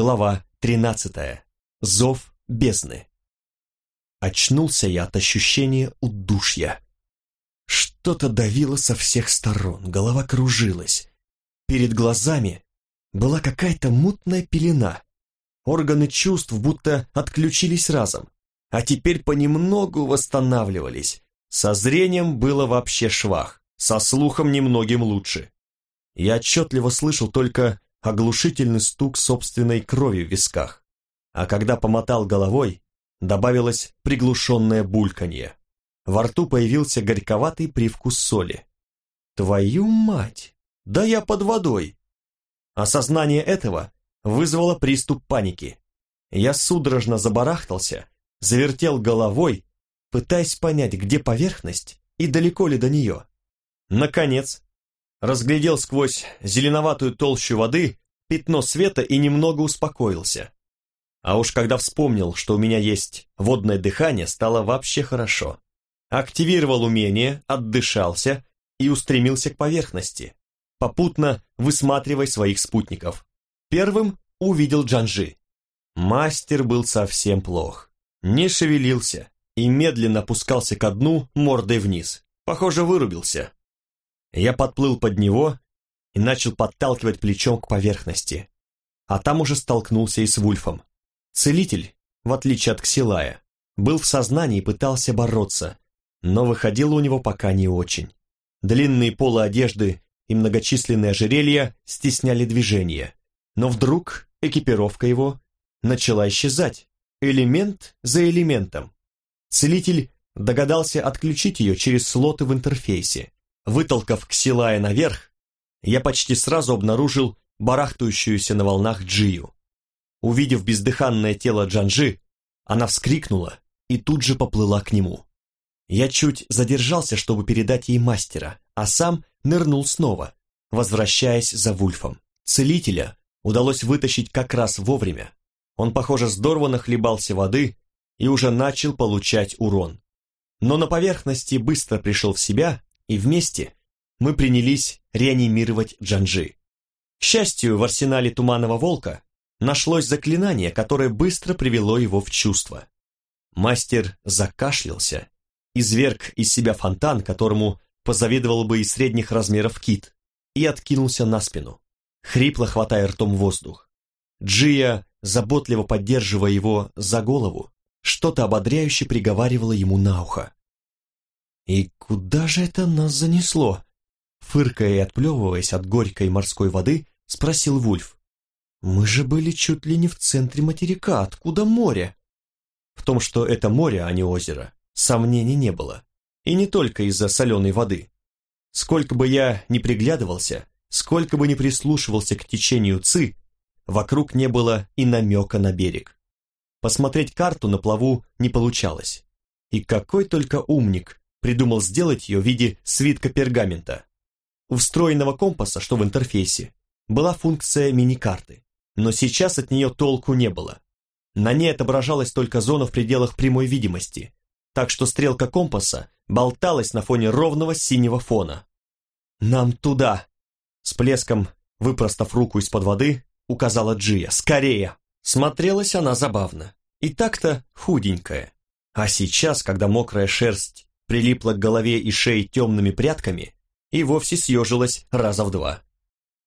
Глава 13. Зов бездны. Очнулся я от ощущения удушья. Что-то давило со всех сторон, голова кружилась. Перед глазами была какая-то мутная пелена. Органы чувств будто отключились разом, а теперь понемногу восстанавливались. Со зрением было вообще швах, со слухом немногим лучше. Я отчетливо слышал только оглушительный стук собственной крови в висках, а когда помотал головой, добавилось приглушенное бульканье. Во рту появился горьковатый привкус соли. Твою мать! Да я под водой! Осознание этого вызвало приступ паники. Я судорожно забарахтался, завертел головой, пытаясь понять, где поверхность и далеко ли до нее. Наконец, разглядел сквозь зеленоватую толщу воды пятно света и немного успокоился. А уж когда вспомнил, что у меня есть водное дыхание, стало вообще хорошо. Активировал умение, отдышался и устремился к поверхности, попутно высматривая своих спутников. Первым увидел Джанжи. Мастер был совсем плох. Не шевелился и медленно опускался ко дну мордой вниз. Похоже, вырубился. Я подплыл под него и начал подталкивать плечом к поверхности. А там уже столкнулся и с Вульфом. Целитель, в отличие от Ксилая, был в сознании и пытался бороться, но выходило у него пока не очень. Длинные полы одежды и многочисленные ожерелья стесняли движение, но вдруг экипировка его начала исчезать, элемент за элементом. Целитель догадался отключить ее через слоты в интерфейсе, Вытолкав Ксилая наверх, я почти сразу обнаружил барахтающуюся на волнах Джию. Увидев бездыханное тело Джанжи, она вскрикнула и тут же поплыла к нему. Я чуть задержался, чтобы передать ей мастера, а сам нырнул снова, возвращаясь за Вульфом. Целителя удалось вытащить как раз вовремя. Он, похоже, здорово нахлебался воды и уже начал получать урон. Но на поверхности быстро пришел в себя и вместе мы принялись реанимировать Джанжи. К счастью, в арсенале Туманного Волка нашлось заклинание, которое быстро привело его в чувство. Мастер закашлялся, изверг из себя фонтан, которому позавидовал бы и средних размеров кит, и откинулся на спину, хрипло хватая ртом воздух. Джия, заботливо поддерживая его за голову, что-то ободряюще приговаривало ему на ухо. «И куда же это нас занесло?» Фыркая и отплевываясь от горькой морской воды, спросил Вульф. «Мы же были чуть ли не в центре материка, откуда море?» В том, что это море, а не озеро, сомнений не было. И не только из-за соленой воды. Сколько бы я ни приглядывался, сколько бы ни прислушивался к течению Ци, вокруг не было и намека на берег. Посмотреть карту на плаву не получалось. И какой только умник придумал сделать ее в виде свитка пергамента. У встроенного компаса, что в интерфейсе, была функция мини-карты, но сейчас от нее толку не было. На ней отображалась только зона в пределах прямой видимости, так что стрелка компаса болталась на фоне ровного синего фона. «Нам туда!» С плеском, выпростав руку из-под воды, указала Джия. «Скорее!» Смотрелась она забавно. И так-то худенькая. А сейчас, когда мокрая шерсть прилипла к голове и шее темными прядками и вовсе съежилась раза в два.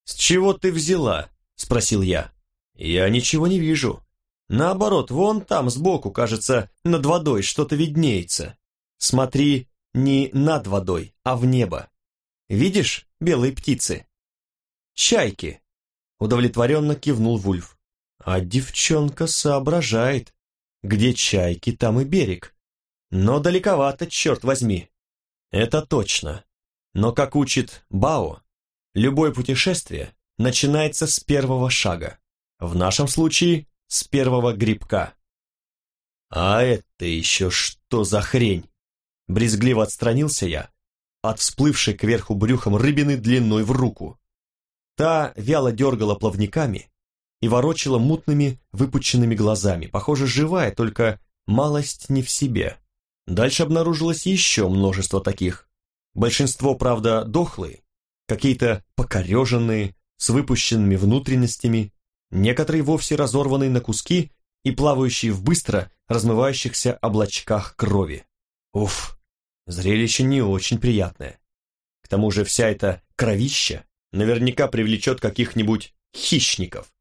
«С чего ты взяла?» — спросил я. «Я ничего не вижу. Наоборот, вон там сбоку, кажется, над водой что-то виднеется. Смотри не над водой, а в небо. Видишь белые птицы?» «Чайки», — удовлетворенно кивнул Вульф. «А девчонка соображает. Где чайки, там и берег. Но далековато, черт возьми. Это точно. Но, как учит Бао, любое путешествие начинается с первого шага. В нашем случае, с первого грибка. А это еще что за хрень? Брезгливо отстранился я от всплывшей кверху брюхом рыбины длиной в руку. Та вяло дергала плавниками и ворочала мутными выпученными глазами, похоже, живая, только малость не в себе. Дальше обнаружилось еще множество таких. Большинство, правда, дохлые, какие-то покореженные, с выпущенными внутренностями, некоторые вовсе разорванные на куски и плавающие в быстро размывающихся облачках крови. Уф, зрелище не очень приятное. К тому же вся эта кровища наверняка привлечет каких-нибудь хищников.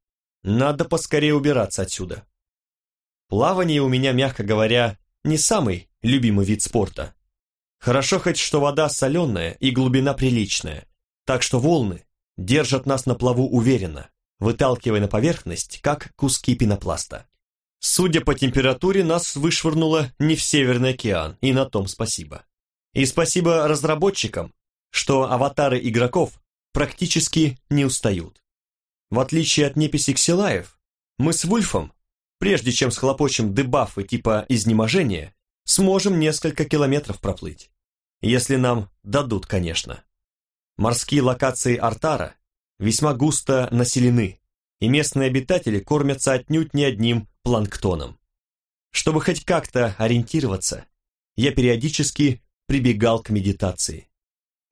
Надо поскорее убираться отсюда. Плавание у меня, мягко говоря, не самый любимый вид спорта. Хорошо хоть, что вода соленая и глубина приличная, так что волны держат нас на плаву уверенно, выталкивая на поверхность, как куски пенопласта. Судя по температуре, нас вышвырнуло не в Северный океан, и на том спасибо. И спасибо разработчикам, что аватары игроков практически не устают. В отличие от неписи Ксилаев, мы с Вульфом, прежде чем схлопочем дебафы типа изнеможения, сможем несколько километров проплыть. Если нам дадут, конечно. Морские локации Артара весьма густо населены, и местные обитатели кормятся отнюдь не одним планктоном. Чтобы хоть как-то ориентироваться, я периодически прибегал к медитации.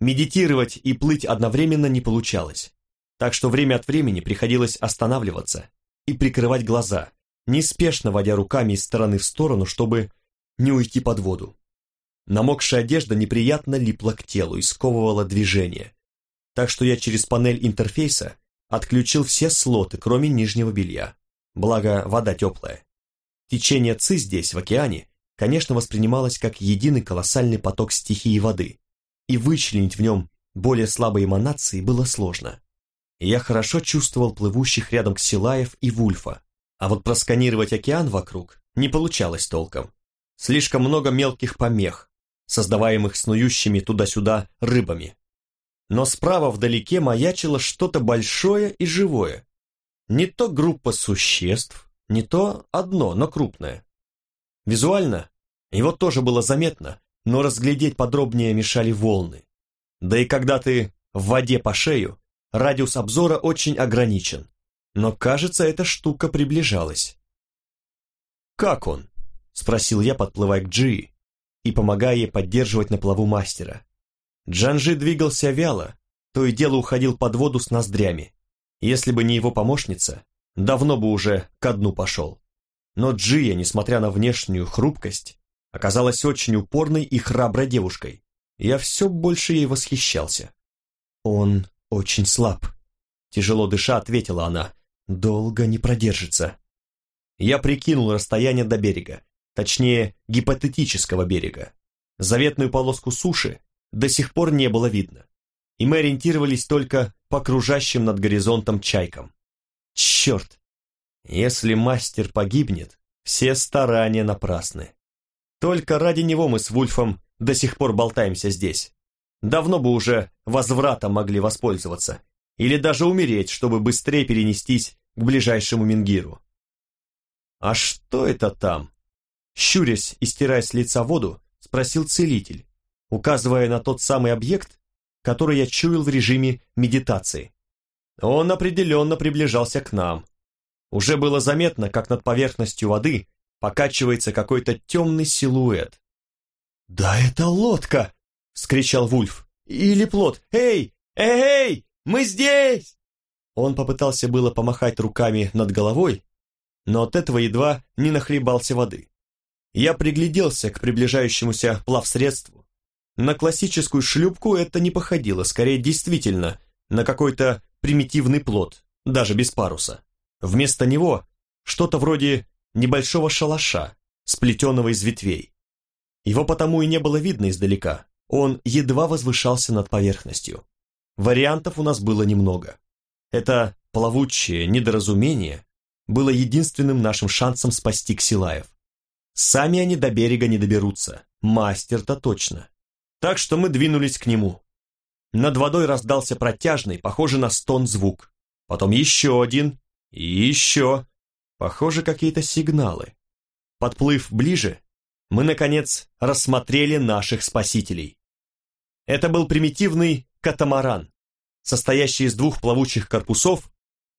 Медитировать и плыть одновременно не получалось, так что время от времени приходилось останавливаться и прикрывать глаза, неспешно водя руками из стороны в сторону, чтобы не уйти под воду. Намокшая одежда неприятно липла к телу и сковывала движение, так что я через панель интерфейса отключил все слоты, кроме нижнего белья. Благо, вода теплая. Течение ЦИ здесь, в океане, конечно, воспринималось как единый колоссальный поток стихии воды, и вычленить в нем более слабые эманации было сложно. я хорошо чувствовал плывущих рядом Ксилаев и Вульфа, а вот просканировать океан вокруг не получалось толком. Слишком много мелких помех, создаваемых снующими туда-сюда рыбами. Но справа вдалеке маячило что-то большое и живое. Не то группа существ, не то одно, но крупное. Визуально его тоже было заметно, но разглядеть подробнее мешали волны. Да и когда ты в воде по шею, радиус обзора очень ограничен. Но, кажется, эта штука приближалась. «Как он?» — спросил я, подплывая к Джи и помогая ей поддерживать на плаву мастера. Джанжи двигался вяло, то и дело уходил под воду с ноздрями. Если бы не его помощница, давно бы уже ко дну пошел. Но Джия, несмотря на внешнюю хрупкость, оказалась очень упорной и храброй девушкой. Я все больше ей восхищался. «Он очень слаб», — тяжело дыша ответила она. «Долго не продержится». Я прикинул расстояние до берега, точнее, гипотетического берега. Заветную полоску суши до сих пор не было видно, и мы ориентировались только по кружащим над горизонтом чайкам. Черт! Если мастер погибнет, все старания напрасны. Только ради него мы с Вульфом до сих пор болтаемся здесь. Давно бы уже возвратом могли воспользоваться. Или даже умереть, чтобы быстрее перенестись к ближайшему Мингиру. «А что это там?» Щурясь и стирая с лица воду, спросил целитель, указывая на тот самый объект, который я чуял в режиме медитации. Он определенно приближался к нам. Уже было заметно, как над поверхностью воды покачивается какой-то темный силуэт. «Да это лодка!» — скричал Вульф. «Или плот! Эй! Эй! Мы здесь!» Он попытался было помахать руками над головой, но от этого едва не нахлебался воды. Я пригляделся к приближающемуся плавсредству. На классическую шлюпку это не походило, скорее действительно, на какой-то примитивный плот, даже без паруса. Вместо него что-то вроде небольшого шалаша, сплетенного из ветвей. Его потому и не было видно издалека, он едва возвышался над поверхностью. Вариантов у нас было немного. Это плавучее недоразумение было единственным нашим шансом спасти Ксилаев. Сами они до берега не доберутся, мастер-то точно. Так что мы двинулись к нему. Над водой раздался протяжный, похожий на стон звук. Потом еще один и еще. Похоже, какие-то сигналы. Подплыв ближе, мы, наконец, рассмотрели наших спасителей. Это был примитивный катамаран, состоящий из двух плавучих корпусов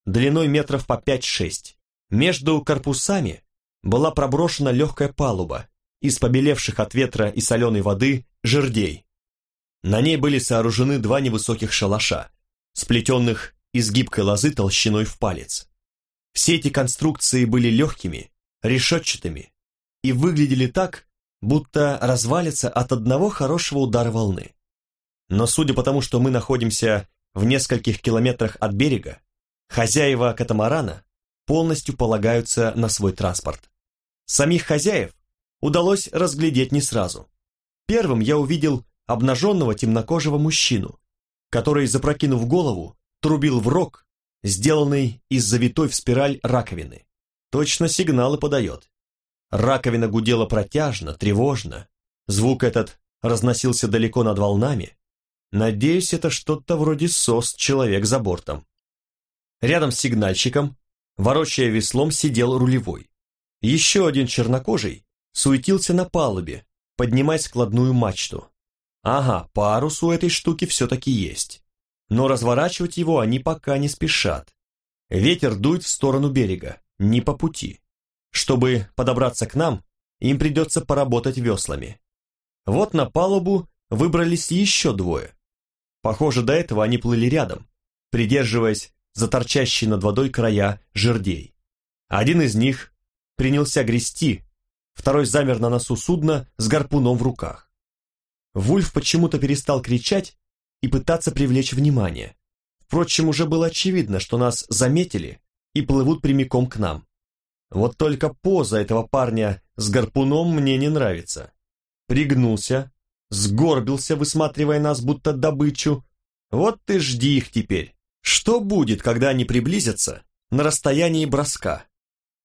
длиной метров по 5-6. Между корпусами была проброшена легкая палуба из побелевших от ветра и соленой воды жердей. На ней были сооружены два невысоких шалаша, сплетенных из гибкой лозы толщиной в палец. Все эти конструкции были легкими, решетчатыми и выглядели так, будто развалится от одного хорошего удара волны. Но судя по тому, что мы находимся в нескольких километрах от берега, хозяева катамарана полностью полагаются на свой транспорт. Самих хозяев удалось разглядеть не сразу. Первым я увидел обнаженного темнокожего мужчину, который, запрокинув голову, трубил в рог, сделанный из завитой в спираль раковины. Точно сигналы подает. Раковина гудела протяжно, тревожно. Звук этот разносился далеко над волнами. Надеюсь, это что-то вроде сос человек за бортом. Рядом с сигнальщиком, ворочая веслом, сидел рулевой. Еще один чернокожий суетился на палубе, поднимая складную мачту. Ага, парус у этой штуки все-таки есть. Но разворачивать его они пока не спешат. Ветер дует в сторону берега, не по пути. Чтобы подобраться к нам, им придется поработать веслами. Вот на палубу выбрались еще двое. Похоже, до этого они плыли рядом, придерживаясь за торчащие над водой края жердей. Один из них принялся грести, второй замер на носу судна с гарпуном в руках. Вульф почему-то перестал кричать и пытаться привлечь внимание. Впрочем, уже было очевидно, что нас заметили и плывут прямиком к нам. Вот только поза этого парня с гарпуном мне не нравится. Пригнулся, сгорбился, высматривая нас, будто добычу. Вот ты жди их теперь. Что будет, когда они приблизятся на расстоянии броска?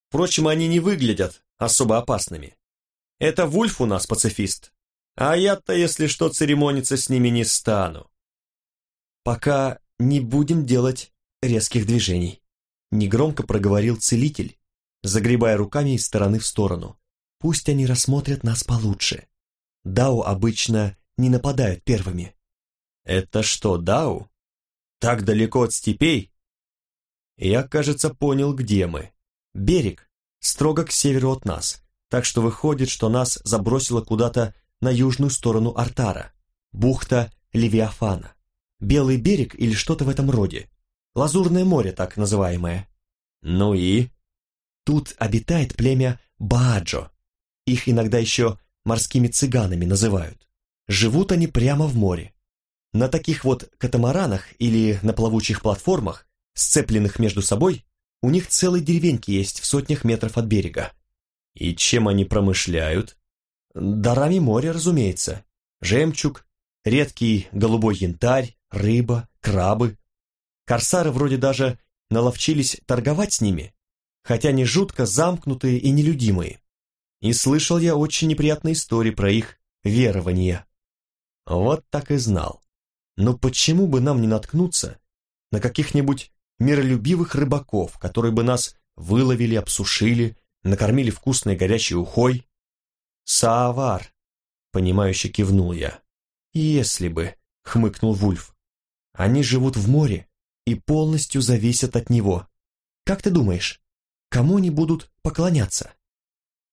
Впрочем, они не выглядят особо опасными. Это Вульф у нас пацифист, а я-то, если что, церемониться с ними не стану. Пока не будем делать резких движений, негромко проговорил целитель, загребая руками из стороны в сторону. Пусть они рассмотрят нас получше. Дау обычно не нападают первыми. Это что, Дау? Так далеко от степей? Я, кажется, понял, где мы. Берег строго к северу от нас, так что выходит, что нас забросило куда-то на южную сторону Артара, бухта Левиафана. Белый берег или что-то в этом роде. Лазурное море, так называемое. Ну и? Тут обитает племя Бааджо. Их иногда еще морскими цыганами называют. Живут они прямо в море. На таких вот катамаранах или на плавучих платформах, сцепленных между собой, у них целые деревеньки есть в сотнях метров от берега. И чем они промышляют? Дарами моря, разумеется. Жемчуг, редкий голубой янтарь, рыба, крабы. Корсары вроде даже наловчились торговать с ними, хотя они жутко замкнутые и нелюдимые. И слышал я очень неприятные истории про их верование. Вот так и знал. Но почему бы нам не наткнуться на каких-нибудь миролюбивых рыбаков, которые бы нас выловили, обсушили, накормили вкусной горячей ухой? Саавар, понимающе кивнул я. Если бы, хмыкнул Вульф. Они живут в море и полностью зависят от него. Как ты думаешь, Кому они будут поклоняться?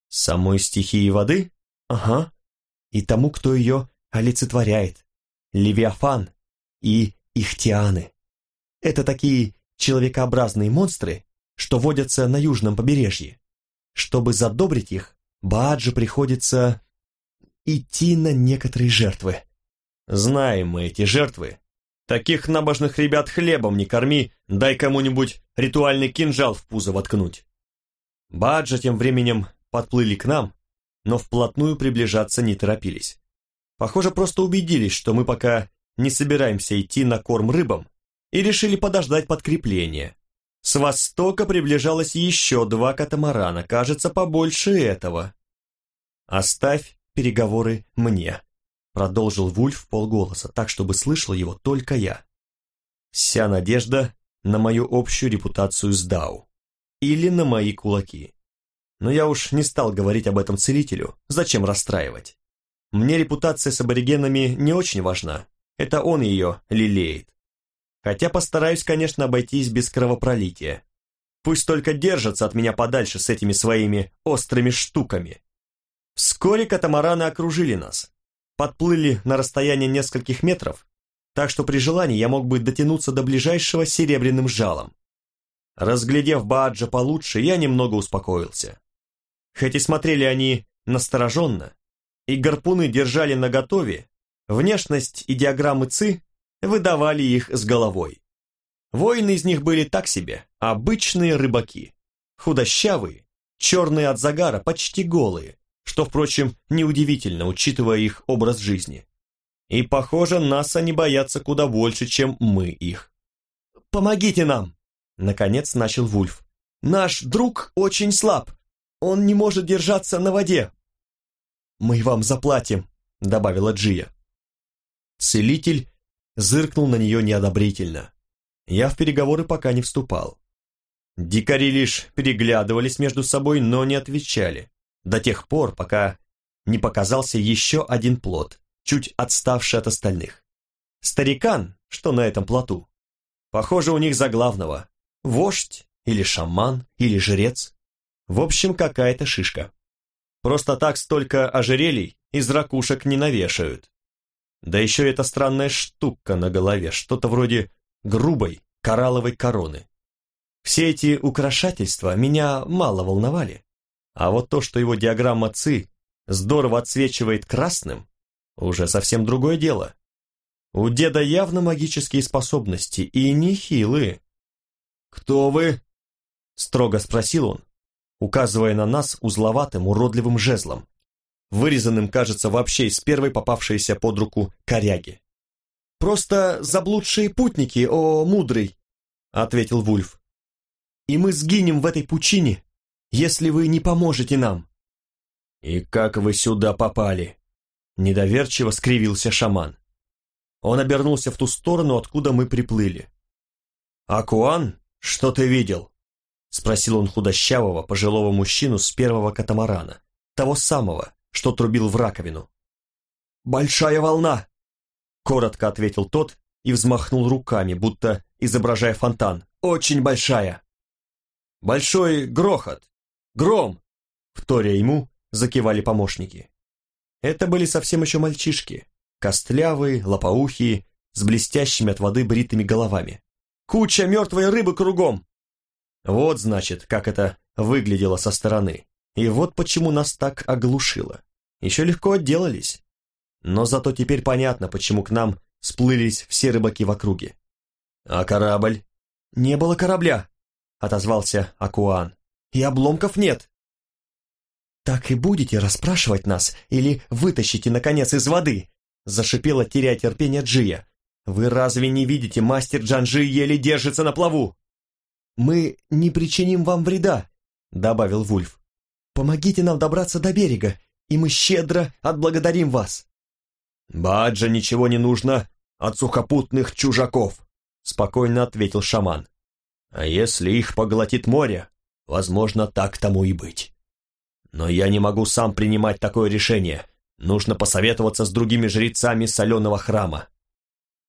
Самой стихии воды? Ага. И тому, кто ее олицетворяет. Левиафан и Ихтианы. Это такие человекообразные монстры, что водятся на южном побережье. Чтобы задобрить их, Бааджи приходится идти на некоторые жертвы. Знаем мы эти жертвы. Таких набожных ребят хлебом не корми, дай кому-нибудь ритуальный кинжал в пузо воткнуть. Баджа тем временем подплыли к нам, но вплотную приближаться не торопились. Похоже, просто убедились, что мы пока не собираемся идти на корм рыбам, и решили подождать подкрепления. С востока приближалось еще два катамарана, кажется, побольше этого. «Оставь переговоры мне», — продолжил Вульф полголоса, так, чтобы слышал его только я. «Вся надежда на мою общую репутацию с Дау или на мои кулаки. Но я уж не стал говорить об этом целителю, зачем расстраивать. Мне репутация с аборигенами не очень важна, это он ее лелеет. Хотя постараюсь, конечно, обойтись без кровопролития. Пусть только держатся от меня подальше с этими своими острыми штуками. Вскоре катамараны окружили нас, подплыли на расстояние нескольких метров, так что при желании я мог бы дотянуться до ближайшего серебряным жалом. Разглядев Бааджа получше, я немного успокоился. Хоть и смотрели они настороженно, и гарпуны держали наготове, внешность и диаграммы ЦИ выдавали их с головой. Воины из них были так себе, обычные рыбаки. Худощавые, черные от загара, почти голые, что, впрочем, неудивительно, учитывая их образ жизни. И, похоже, нас они боятся куда больше, чем мы их. «Помогите нам!» — наконец начал Вульф. «Наш друг очень слаб. Он не может держаться на воде». «Мы вам заплатим», — добавила Джия. Целитель зыркнул на нее неодобрительно. Я в переговоры пока не вступал. Дикари лишь переглядывались между собой, но не отвечали, до тех пор, пока не показался еще один плод, чуть отставший от остальных. Старикан, что на этом плоту, похоже, у них за главного, вождь или шаман или жрец, в общем, какая-то шишка. Просто так столько ожерелий из ракушек не навешают. Да еще эта странная штука на голове, что-то вроде грубой коралловой короны. Все эти украшательства меня мало волновали. А вот то, что его диаграмма ЦИ здорово отсвечивает красным, уже совсем другое дело. У деда явно магические способности, и нехилые. «Кто вы?» — строго спросил он, указывая на нас узловатым уродливым жезлом, вырезанным, кажется, вообще из первой попавшейся под руку коряги. «Просто заблудшие путники, о, мудрый!» — ответил Вульф. «И мы сгинем в этой пучине, если вы не поможете нам». «И как вы сюда попали?» Недоверчиво скривился шаман. Он обернулся в ту сторону, откуда мы приплыли. «Акуан, что ты видел?» Спросил он худощавого, пожилого мужчину с первого катамарана, того самого, что трубил в раковину. «Большая волна!» Коротко ответил тот и взмахнул руками, будто изображая фонтан. «Очень большая!» «Большой грохот! Гром!» Вторя ему закивали помощники. Это были совсем еще мальчишки, костлявые, лопоухие, с блестящими от воды бритыми головами. «Куча мертвой рыбы кругом!» Вот, значит, как это выглядело со стороны. И вот почему нас так оглушило. Еще легко отделались. Но зато теперь понятно, почему к нам сплылись все рыбаки в округе. «А корабль?» «Не было корабля», — отозвался Акуан. «И обломков нет». «Так и будете расспрашивать нас или вытащите, наконец, из воды?» Зашипела, теряя терпение Джия. «Вы разве не видите, мастер Джанжи еле держится на плаву?» «Мы не причиним вам вреда», — добавил Вульф. «Помогите нам добраться до берега, и мы щедро отблагодарим вас». «Баджа ничего не нужно от сухопутных чужаков», — спокойно ответил шаман. «А если их поглотит море, возможно, так тому и быть». Но я не могу сам принимать такое решение. Нужно посоветоваться с другими жрецами соленого храма.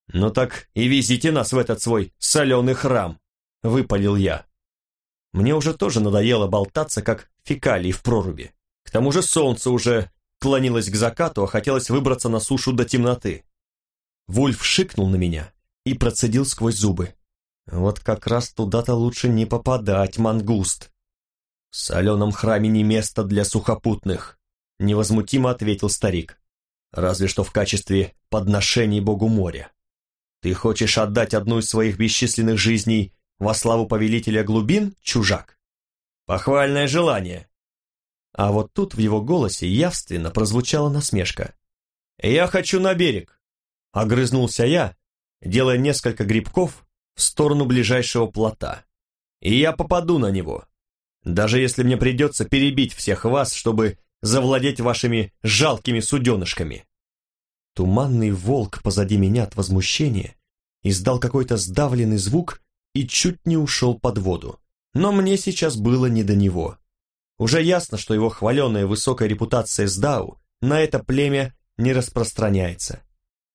Ну так и везите нас в этот свой соленый храм, выпалил я. Мне уже тоже надоело болтаться, как фекалии в проруби. К тому же солнце уже клонилось к закату, а хотелось выбраться на сушу до темноты. Вульф шикнул на меня и процедил сквозь зубы. Вот как раз туда-то лучше не попадать, мангуст. «В соленом храме не место для сухопутных», — невозмутимо ответил старик. «Разве что в качестве подношений богу моря. Ты хочешь отдать одну из своих бесчисленных жизней во славу повелителя глубин, чужак? Похвальное желание». А вот тут в его голосе явственно прозвучала насмешка. «Я хочу на берег», — огрызнулся я, делая несколько грибков в сторону ближайшего плота. «И я попаду на него, даже если мне придется перебить всех вас, чтобы завладеть вашими жалкими суденышками. Туманный волк позади меня от возмущения издал какой-то сдавленный звук и чуть не ушел под воду. Но мне сейчас было не до него. Уже ясно, что его хваленая высокая репутация с Дау на это племя не распространяется.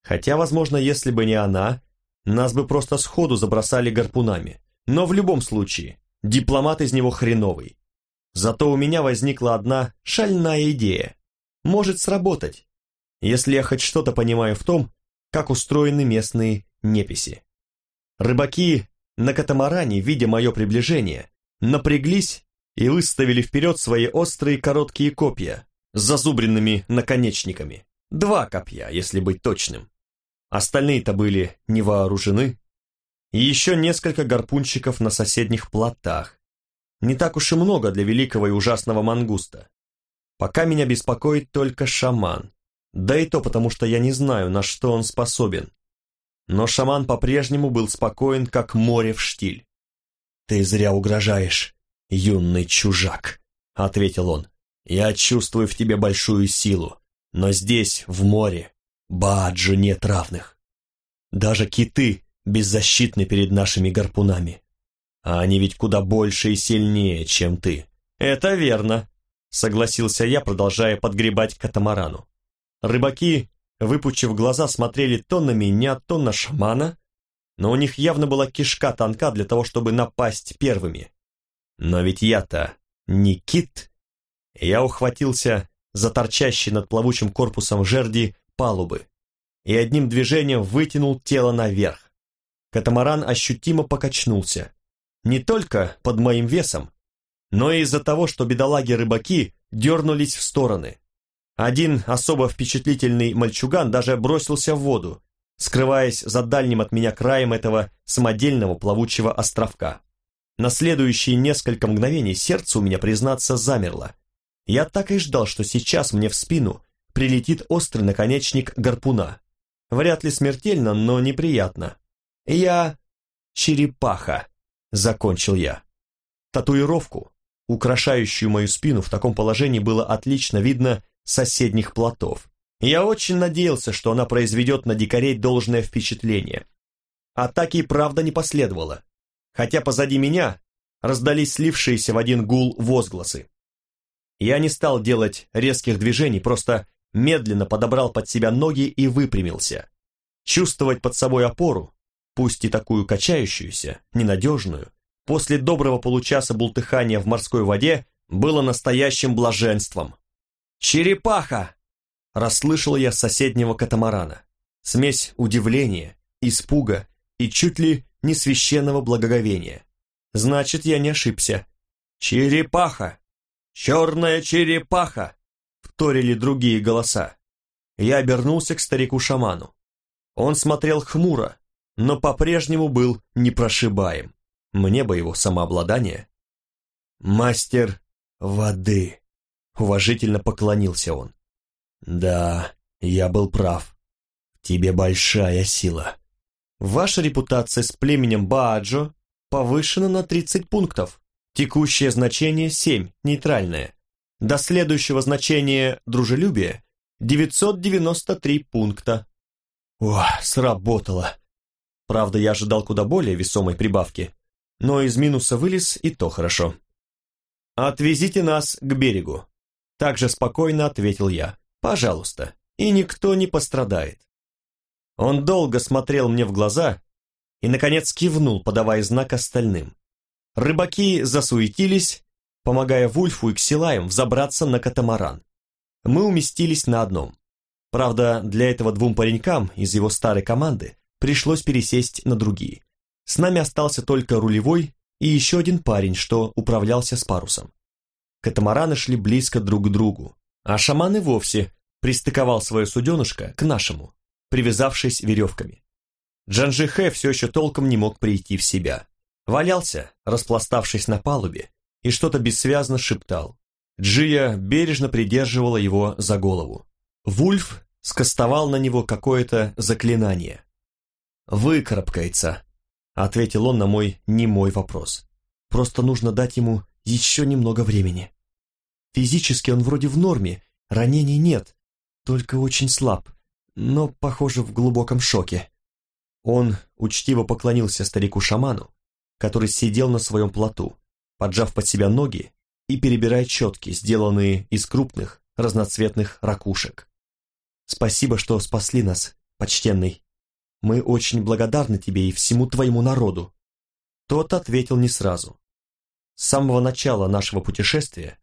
Хотя, возможно, если бы не она, нас бы просто сходу забросали гарпунами. Но в любом случае, Дипломат из него хреновый. Зато у меня возникла одна шальная идея. Может сработать, если я хоть что-то понимаю в том, как устроены местные неписи. Рыбаки на катамаране, видя мое приближение, напряглись и выставили вперед свои острые короткие копья с зазубренными наконечниками. Два копья, если быть точным. Остальные-то были не вооружены. И еще несколько гарпунщиков на соседних плотах. Не так уж и много для великого и ужасного мангуста. Пока меня беспокоит только шаман. Да и то потому, что я не знаю, на что он способен. Но шаман по-прежнему был спокоен, как море в штиль. «Ты зря угрожаешь, юный чужак», — ответил он. «Я чувствую в тебе большую силу, но здесь, в море, Бааджу нет равных. Даже киты беззащитны перед нашими гарпунами. А они ведь куда больше и сильнее, чем ты. Это верно, согласился я, продолжая подгребать катамарану. Рыбаки, выпучив глаза, смотрели то на меня, то на шамана, но у них явно была кишка тонка для того, чтобы напасть первыми. Но ведь я-то не кит. Я ухватился за торчащий над плавучим корпусом жерди палубы и одним движением вытянул тело наверх. Катамаран ощутимо покачнулся. Не только под моим весом, но и из-за того, что бедолаги-рыбаки дернулись в стороны. Один особо впечатлительный мальчуган даже бросился в воду, скрываясь за дальним от меня краем этого самодельного плавучего островка. На следующие несколько мгновений сердце у меня, признаться, замерло. Я так и ждал, что сейчас мне в спину прилетит острый наконечник гарпуна. Вряд ли смертельно, но неприятно. Я черепаха, закончил я. Татуировку, украшающую мою спину в таком положении было отлично видно соседних плотов. Я очень надеялся, что она произведет на дикарей должное впечатление. Атаки правда не последовало, хотя позади меня раздались слившиеся в один гул возгласы. Я не стал делать резких движений, просто медленно подобрал под себя ноги и выпрямился. Чувствовать под собой опору, пусть и такую качающуюся, ненадежную, после доброго получаса бултыхания в морской воде было настоящим блаженством. «Черепаха!» – расслышал я с соседнего катамарана. Смесь удивления, испуга и чуть ли не священного благоговения. Значит, я не ошибся. «Черепаха! Черная черепаха!» вторили другие голоса. Я обернулся к старику-шаману. Он смотрел хмуро, но по-прежнему был непрошибаем. Мне бы его самообладание. «Мастер воды», — уважительно поклонился он. «Да, я был прав. Тебе большая сила. Ваша репутация с племенем Бааджо повышена на 30 пунктов. Текущее значение 7, нейтральное. До следующего значения дружелюбия 993 пункта. О, сработало. Правда, я ожидал куда более весомой прибавки, но из минуса вылез и то хорошо. «Отвезите нас к берегу», — также спокойно ответил я. «Пожалуйста, и никто не пострадает». Он долго смотрел мне в глаза и, наконец, кивнул, подавая знак остальным. Рыбаки засуетились, помогая Вульфу и Ксилаем взобраться на катамаран. Мы уместились на одном. Правда, для этого двум паренькам из его старой команды пришлось пересесть на другие. С нами остался только рулевой и еще один парень, что управлялся с парусом. Катамараны шли близко друг к другу, а шаман и вовсе пристыковал свое суденышко к нашему, привязавшись веревками. Джанжихе все еще толком не мог прийти в себя. Валялся, распластавшись на палубе, и что-то бессвязно шептал. Джия бережно придерживала его за голову. Вульф скостовал на него какое-то заклинание. «Выкарабкается», — ответил он на мой немой вопрос. «Просто нужно дать ему еще немного времени. Физически он вроде в норме, ранений нет, только очень слаб, но, похоже, в глубоком шоке». Он учтиво поклонился старику-шаману, который сидел на своем плоту, поджав под себя ноги и перебирая четки, сделанные из крупных разноцветных ракушек. «Спасибо, что спасли нас, почтенный. Мы очень благодарны тебе и всему твоему народу». Тот ответил не сразу. С самого начала нашего путешествия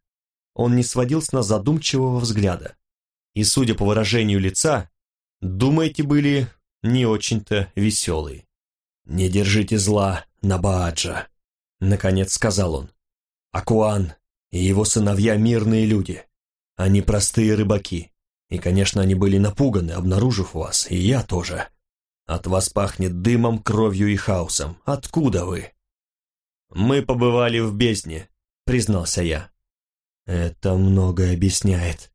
он не сводил с нас задумчивого взгляда, и, судя по выражению лица, думаете, были не очень-то веселые. «Не держите зла на Бааджа», — наконец сказал он. «Акуан и его сыновья мирные люди. Они простые рыбаки. И, конечно, они были напуганы, обнаружив вас, и я тоже. От вас пахнет дымом, кровью и хаосом. Откуда вы?» «Мы побывали в бездне», — признался я. «Это многое объясняет.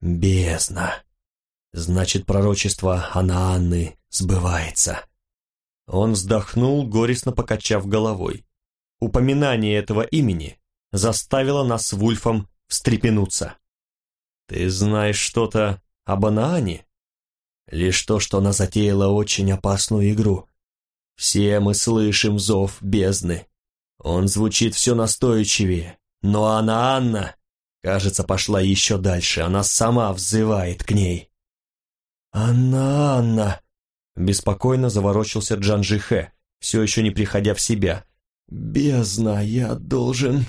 Бездна. Значит, пророчество Анаанны сбывается». Он вздохнул, горестно покачав головой. Упоминание этого имени заставило нас с Вульфом встрепенуться. «Ты знаешь что-то об Анаане?» «Лишь то, что она затеяла очень опасную игру. Все мы слышим зов бездны. Он звучит все настойчивее, но она Анна, кажется, пошла еще дальше, она сама взывает к ней». «Анна, Анна!» Беспокойно заворочился Джанжихе, все еще не приходя в себя. «Бездна, я должен...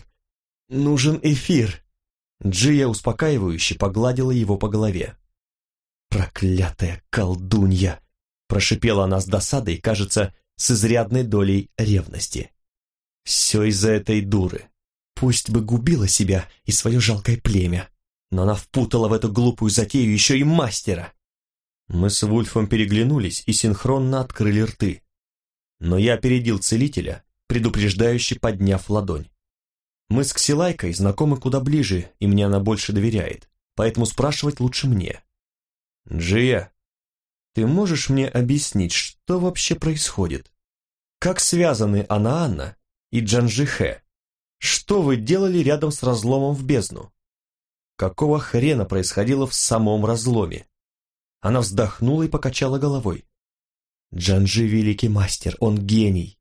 Нужен эфир!» Джия успокаивающе погладила его по голове. «Проклятая колдунья!» Прошипела она с досадой, кажется, с изрядной долей ревности. «Все из-за этой дуры. Пусть бы губила себя и свое жалкое племя, но она впутала в эту глупую затею еще и мастера!» Мы с Вульфом переглянулись и синхронно открыли рты. Но я опередил целителя, предупреждающе подняв ладонь. Мы с Ксилайкой знакомы куда ближе, и мне она больше доверяет, поэтому спрашивать лучше мне. Джия, ты можешь мне объяснить, что вообще происходит? Как связаны Анаанна и Джанжихе? Что вы делали рядом с разломом в бездну? Какого хрена происходило в самом разломе? Она вздохнула и покачала головой. Джанжи великий мастер, он гений.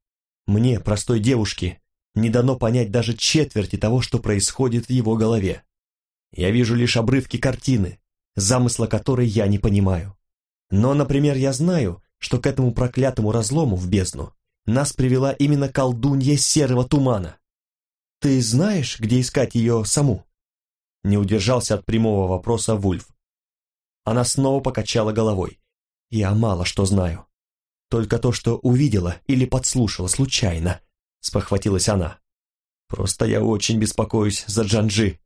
Мне, простой девушке, не дано понять даже четверти того, что происходит в его голове. Я вижу лишь обрывки картины, замысла которой я не понимаю. Но, например, я знаю, что к этому проклятому разлому в бездну нас привела именно колдунья серого тумана. Ты знаешь, где искать ее саму? Не удержался от прямого вопроса Вульф. Она снова покачала головой. Я мало что знаю. Только то, что увидела или подслушала случайно спохватилась она. «Просто я очень беспокоюсь за Джанджи.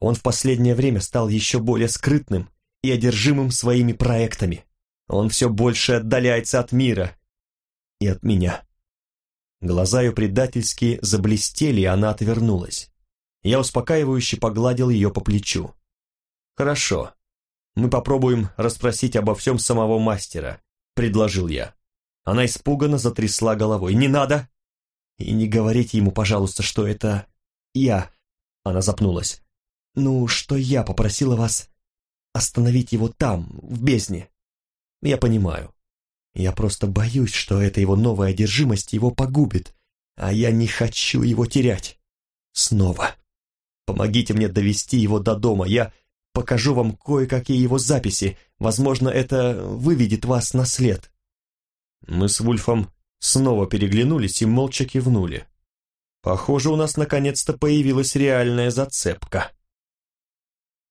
Он в последнее время стал еще более скрытным и одержимым своими проектами. Он все больше отдаляется от мира и от меня». Глаза ее предательски заблестели, и она отвернулась. Я успокаивающе погладил ее по плечу. «Хорошо. Мы попробуем расспросить обо всем самого мастера», — предложил я. Она испуганно затрясла головой. «Не надо! И не говорите ему, пожалуйста, что это я. Она запнулась. Ну, что я попросила вас остановить его там, в бездне. Я понимаю. Я просто боюсь, что эта его новая одержимость его погубит, а я не хочу его терять. Снова. Помогите мне довести его до дома. Я покажу вам кое-какие его записи. Возможно, это выведет вас на след. Мы с Вульфом снова переглянулись и молча кивнули. Похоже, у нас наконец-то появилась реальная зацепка.